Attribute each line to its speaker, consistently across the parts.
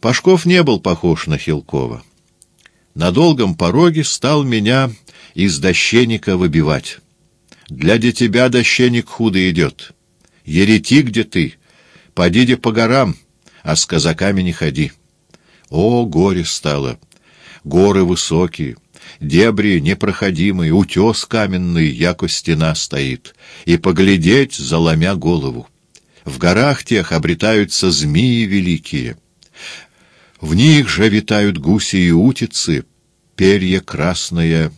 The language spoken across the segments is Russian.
Speaker 1: Пашков не был похож на Хилкова. На долгом пороге стал меня из дощеника выбивать. Для де тебя дощеник худо идет. Еретик где ты, подиди по горам, а с казаками не ходи. О, горе стало! Горы высокие, дебри непроходимые, утес каменный, яко стена стоит, и поглядеть, заломя голову. В горах тех обретаются змеи великие. В них же витают гуси и утицы, перья красные,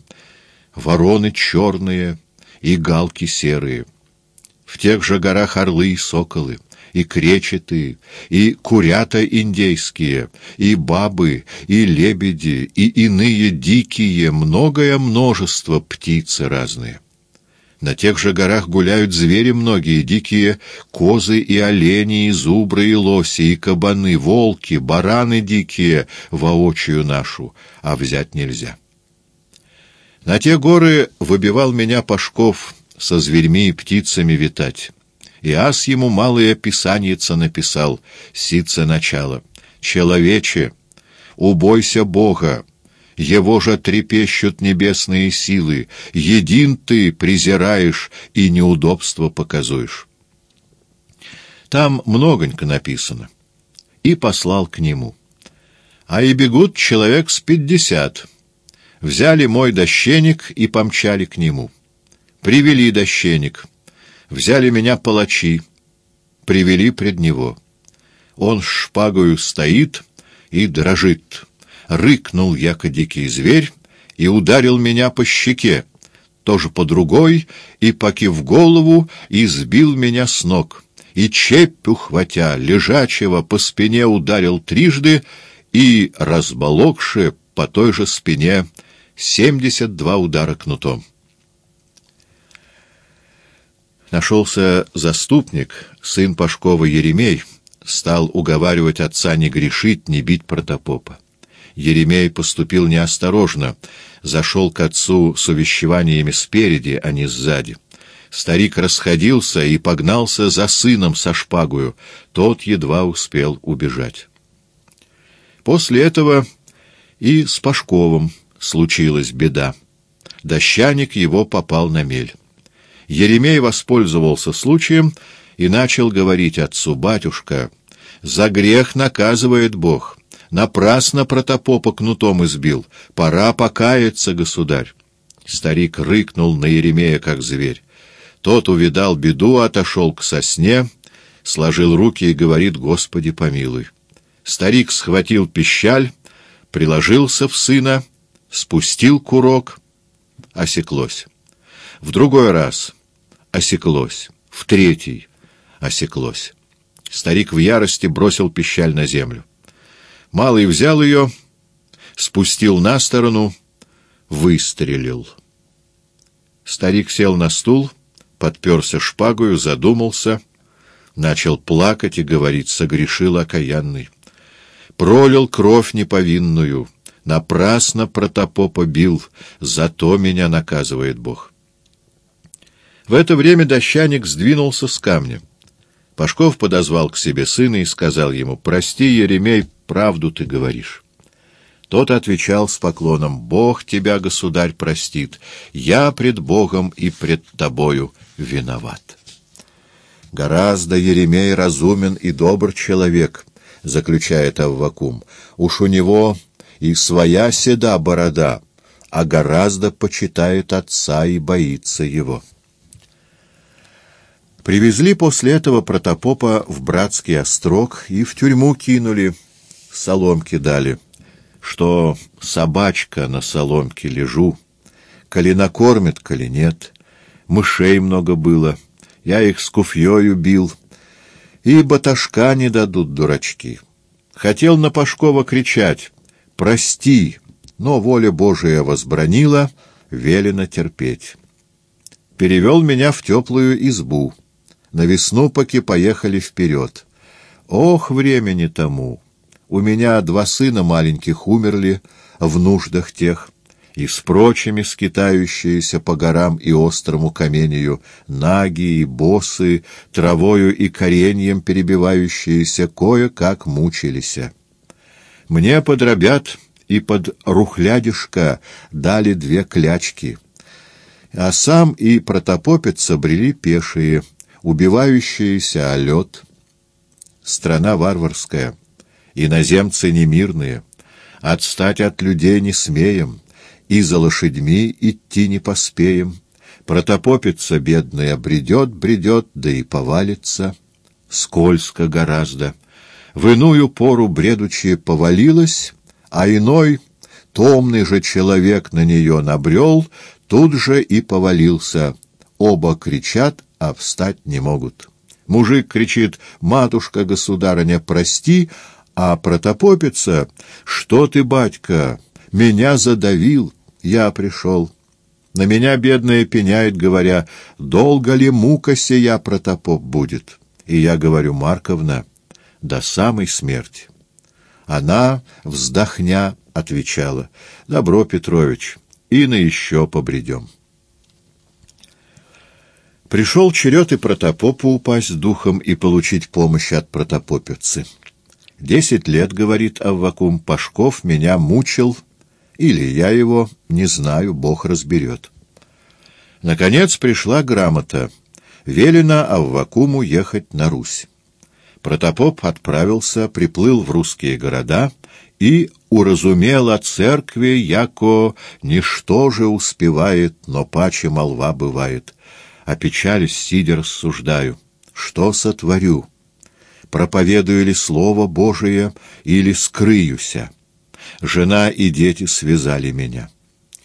Speaker 1: вороны черные и галки серые. В тех же горах орлы и соколы и кречеты, и курята индейские, и бабы, и лебеди, и иные дикие, многое множество птицы разные. На тех же горах гуляют звери многие, дикие козы и олени, и зубры, и лоси, и кабаны, волки, бараны дикие, воочию нашу, а взять нельзя. На те горы выбивал меня Пашков со зверьми и птицами витать. И ас ему малое писаница написал, сице начало. «Человече, убойся Бога, его же трепещут небесные силы, един ты презираешь и неудобство показуешь». Там многонько написано. И послал к нему. А и бегут человек с пятьдесят. Взяли мой дощеник и помчали к нему. Привели дощеник — Взяли меня палачи, привели пред него. Он шпагою стоит и дрожит. Рыкнул, яко дикий зверь, и ударил меня по щеке, тоже по другой, и, покив голову, избил меня с ног. И чепь ухватя, лежачего по спине ударил трижды, и, разболокши по той же спине, семьдесят два удара кнутом. Нашелся заступник, сын Пашкова Еремей, стал уговаривать отца не грешить, не бить протопопа. Еремей поступил неосторожно, зашел к отцу с увещеваниями спереди, а не сзади. Старик расходился и погнался за сыном со шпагою, тот едва успел убежать. После этого и с Пашковым случилась беда. Дощаник его попал на мель. Еремей воспользовался случаем и начал говорить отцу, «Батюшка, за грех наказывает Бог. Напрасно протопопа кнутом избил. Пора покаяться, государь». Старик рыкнул на Еремея, как зверь. Тот увидал беду, отошел к сосне, сложил руки и говорит, «Господи, помилуй». Старик схватил пищаль, приложился в сына, спустил курок, осеклось. В другой раз осеклось. В третий осеклось. Старик в ярости бросил пищаль на землю. Малый взял ее, спустил на сторону, выстрелил. Старик сел на стул, подперся шпагою, задумался, начал плакать и говорить, согрешил окаянный. Пролил кровь неповинную, напрасно протопопа бил, зато меня наказывает Бог. В это время дощаник сдвинулся с камня. Пашков подозвал к себе сына и сказал ему, «Прости, Еремей, правду ты говоришь». Тот отвечал с поклоном, «Бог тебя, государь, простит. Я пред Богом и пред тобою виноват». «Гораздо Еремей разумен и добр человек», — заключает Аввакум. «Уж у него и своя седа борода, а гораздо почитает отца и боится его». Привезли после этого протопопа в братский острог и в тюрьму кинули, соломки дали, что собачка на соломке лежу, коли накормит, коли нет, мышей много было, я их с куфьёю бил, и баташка не дадут дурачки. Хотел на Пашкова кричать «Прости!», но воля Божия возбранила, велено терпеть. Перевел меня в теплую избу. На Веснупаке поехали вперед. Ох, времени тому! У меня два сына маленьких умерли в нуждах тех, и с прочими скитающиеся по горам и острому каменью, наги и босы, травою и кореньем перебивающиеся, кое-как мучились. Мне подробят и под рухлядишко дали две клячки, а сам и протопопица брели пешие, убивающиеся о лед. Страна варварская, иноземцы немирные, отстать от людей не смеем, и за лошадьми идти не поспеем. Протопопица бедная бредет, бредет, да и повалится. Скользко гораздо. В иную пору бредучи повалилась, а иной, томный же человек на нее набрел, тут же и повалился. Оба кричат, а встать не могут. Мужик кричит «Матушка, государыня, прости!» А протопопица «Что ты, батька, меня задавил, я пришел». На меня бедная пеняет, говоря «Долго ли мука сия, протопоп, будет?» И я говорю «Марковна, до самой смерти». Она, вздохня, отвечала, «Добро, Петрович, и на еще побредем». Пришел черед и протопопу упасть духом и получить помощь от протопопицы. Десять лет, говорит Аввакум, Пашков меня мучил, или я его, не знаю, Бог разберет. Наконец пришла грамота. Велено Аввакуму ехать на Русь. Протопоп отправился, приплыл в русские города и уразумел о церкви, яко ничто же успевает, но паче молва бывает. Опечались, сидя рассуждаю, что сотворю? Проповедую ли Слово Божие или скрыюся? Жена и дети связали меня.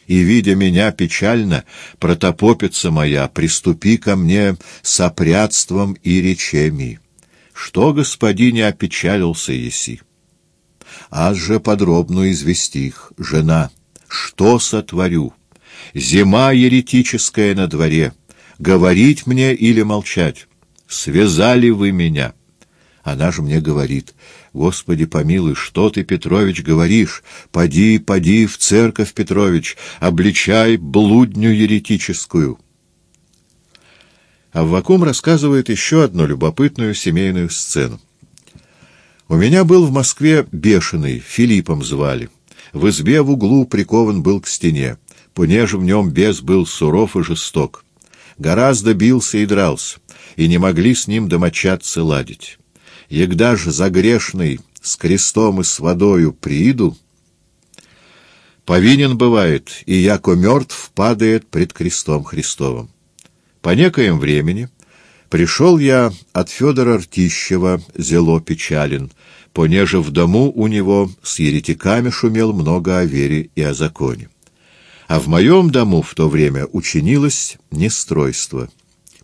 Speaker 1: И, видя меня печально, протопопица моя, приступи ко мне с опрятством и речами. Что, господине, опечалился еси? Аз же подробно извести их, жена, что сотворю? Зима еретическая на дворе, говорить мне или молчать? Связали вы меня. Она же мне говорит, «Господи помилуй, что ты, Петрович, говоришь? Поди, поди в церковь, Петрович, обличай блудню еретическую». Аввакум рассказывает еще одну любопытную семейную сцену. «У меня был в Москве бешеный, Филиппом звали. В избе в углу прикован был к стене, понеже в нем бес был суров и жесток. Гораздо бился и дрался, и не могли с ним домочадцы ладить. Егда ж загрешный с крестом и с водою прииду, повинен бывает, и яко мертв падает пред крестом Христовым. По некоем времени пришел я от Федора Ртищева, зело печален, понеже в дому у него с еретиками шумел много о вере и о законе. А в моем дому в то время учинилось нестройство.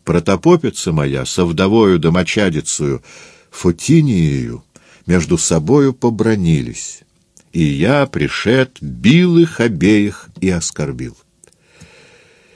Speaker 1: Протопопица моя со вдовою домочадицею Фотиниею между собою побронились, и я, пришед, бил их обеих и оскорбил.